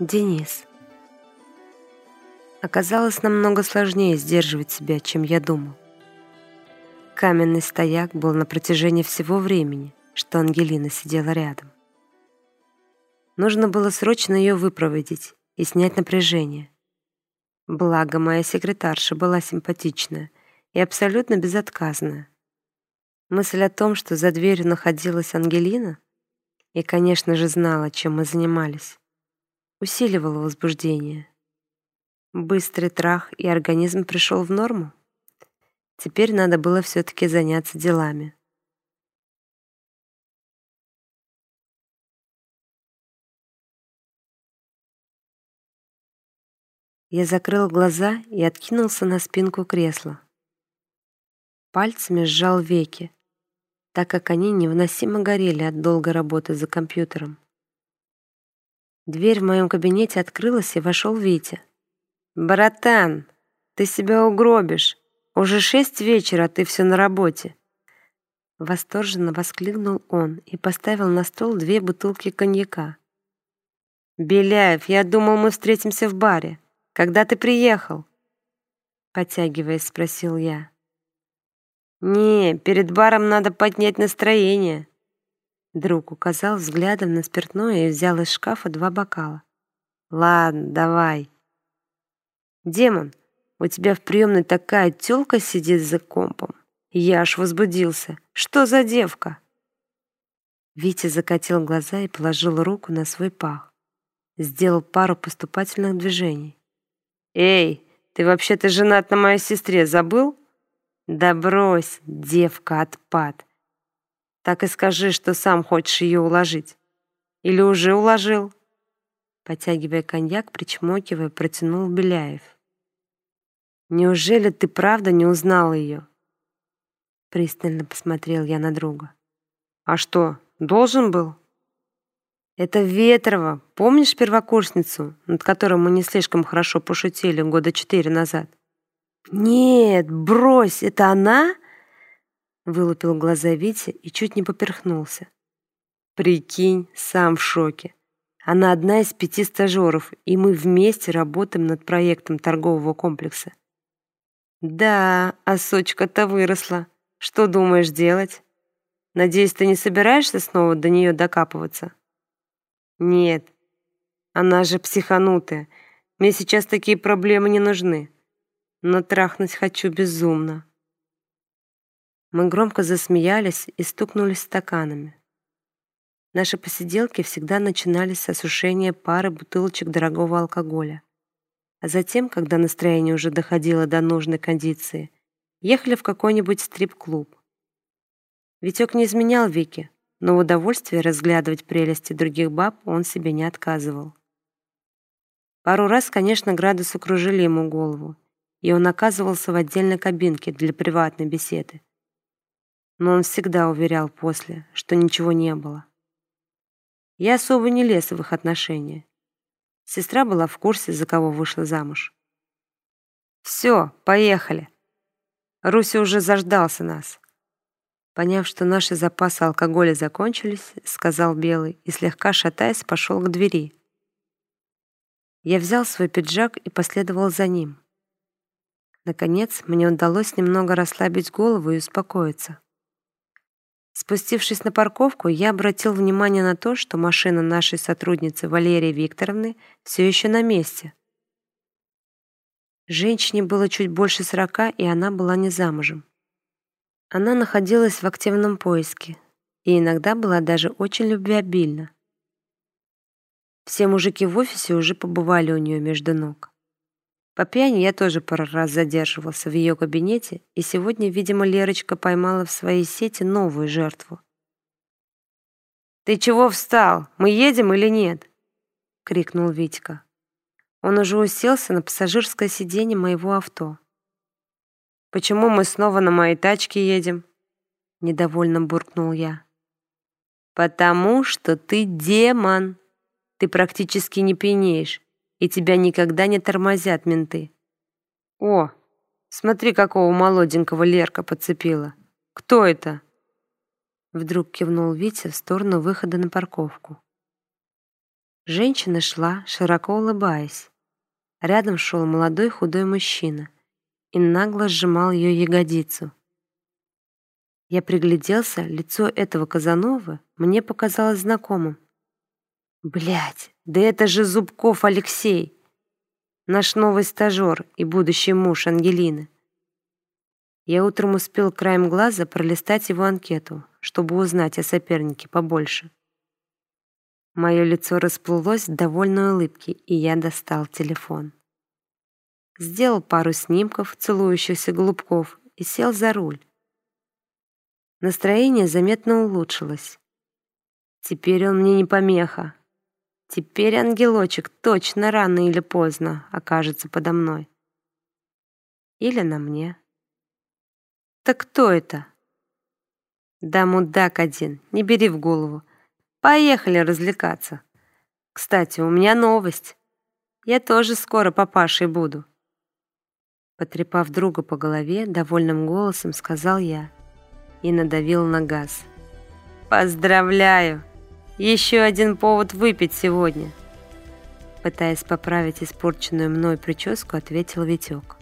Денис. Оказалось намного сложнее сдерживать себя, чем я думал. Каменный стояк был на протяжении всего времени, что Ангелина сидела рядом. Нужно было срочно ее выпроводить и снять напряжение. Благо, моя секретарша была симпатичная и абсолютно безотказная. Мысль о том, что за дверью находилась Ангелина, и, конечно же, знала, чем мы занимались, усиливало возбуждение. Быстрый трах, и организм пришел в норму. Теперь надо было все-таки заняться делами. Я закрыл глаза и откинулся на спинку кресла. Пальцами сжал веки, так как они невыносимо горели от долгой работы за компьютером. Дверь в моем кабинете открылась, и вошел Витя. «Братан, ты себя угробишь. Уже шесть вечера, а ты все на работе». Восторженно воскликнул он и поставил на стол две бутылки коньяка. «Беляев, я думал, мы встретимся в баре. Когда ты приехал?» Потягиваясь, спросил я. «Не, перед баром надо поднять настроение», Друг указал взглядом на спиртное и взял из шкафа два бокала. «Ладно, давай». «Демон, у тебя в приемной такая тёлка сидит за компом. Я аж возбудился. Что за девка?» Витя закатил глаза и положил руку на свой пах. Сделал пару поступательных движений. «Эй, ты вообще-то женат на моей сестре, забыл?» «Да брось, девка отпад. Так и скажи, что сам хочешь ее уложить. Или уже уложил?» Потягивая коньяк, причмокивая, протянул Беляев. «Неужели ты правда не узнал ее?» Пристально посмотрел я на друга. «А что, должен был?» «Это Ветрова. Помнишь первокурсницу, над которой мы не слишком хорошо пошутили года четыре назад?» «Нет, брось, это она?» Вылупил глаза Витя и чуть не поперхнулся. Прикинь, сам в шоке. Она одна из пяти стажеров, и мы вместе работаем над проектом торгового комплекса. Да, а сочка-то выросла. Что думаешь делать? Надеюсь, ты не собираешься снова до нее докапываться? Нет. Она же психанутая. Мне сейчас такие проблемы не нужны. Но трахнуть хочу безумно. Мы громко засмеялись и стукнулись стаканами. Наши посиделки всегда начинались с осушения пары бутылочек дорогого алкоголя. А затем, когда настроение уже доходило до нужной кондиции, ехали в какой-нибудь стрип-клуб. Витек не изменял Вике, но в удовольствии разглядывать прелести других баб он себе не отказывал. Пару раз, конечно, градус укружили ему голову, и он оказывался в отдельной кабинке для приватной беседы но он всегда уверял после, что ничего не было. Я особо не лез в их отношения. Сестра была в курсе, за кого вышла замуж. «Все, поехали!» Руся уже заждался нас. Поняв, что наши запасы алкоголя закончились, сказал Белый и, слегка шатаясь, пошел к двери. Я взял свой пиджак и последовал за ним. Наконец, мне удалось немного расслабить голову и успокоиться. Спустившись на парковку, я обратил внимание на то, что машина нашей сотрудницы Валерии Викторовны все еще на месте. Женщине было чуть больше сорока, и она была не замужем. Она находилась в активном поиске и иногда была даже очень любвеобильна. Все мужики в офисе уже побывали у нее между ног. По пьяни я тоже пару раз задерживался в ее кабинете, и сегодня, видимо, Лерочка поймала в своей сети новую жертву. «Ты чего встал? Мы едем или нет?» — крикнул Витька. Он уже уселся на пассажирское сиденье моего авто. «Почему мы снова на моей тачке едем?» — недовольно буркнул я. «Потому что ты демон. Ты практически не пьянеешь и тебя никогда не тормозят менты. О, смотри, какого молоденького Лерка подцепила. Кто это? Вдруг кивнул Витя в сторону выхода на парковку. Женщина шла, широко улыбаясь. Рядом шел молодой худой мужчина и нагло сжимал ее ягодицу. Я пригляделся, лицо этого Казанова мне показалось знакомым. Блять, да это же Зубков Алексей, наш новый стажер и будущий муж Ангелины. Я утром успел краем глаза пролистать его анкету, чтобы узнать о сопернике побольше. Мое лицо расплылось в довольной улыбке, и я достал телефон. Сделал пару снимков целующихся голубков и сел за руль. Настроение заметно улучшилось. Теперь он мне не помеха. Теперь ангелочек точно рано или поздно окажется подо мной. Или на мне. Так кто это? Да мудак один, не бери в голову. Поехали развлекаться. Кстати, у меня новость. Я тоже скоро папашей буду. Потрепав друга по голове, довольным голосом сказал я и надавил на газ. «Поздравляю! Еще один повод выпить сегодня!» Пытаясь поправить испорченную мной прическу, ответил Витек.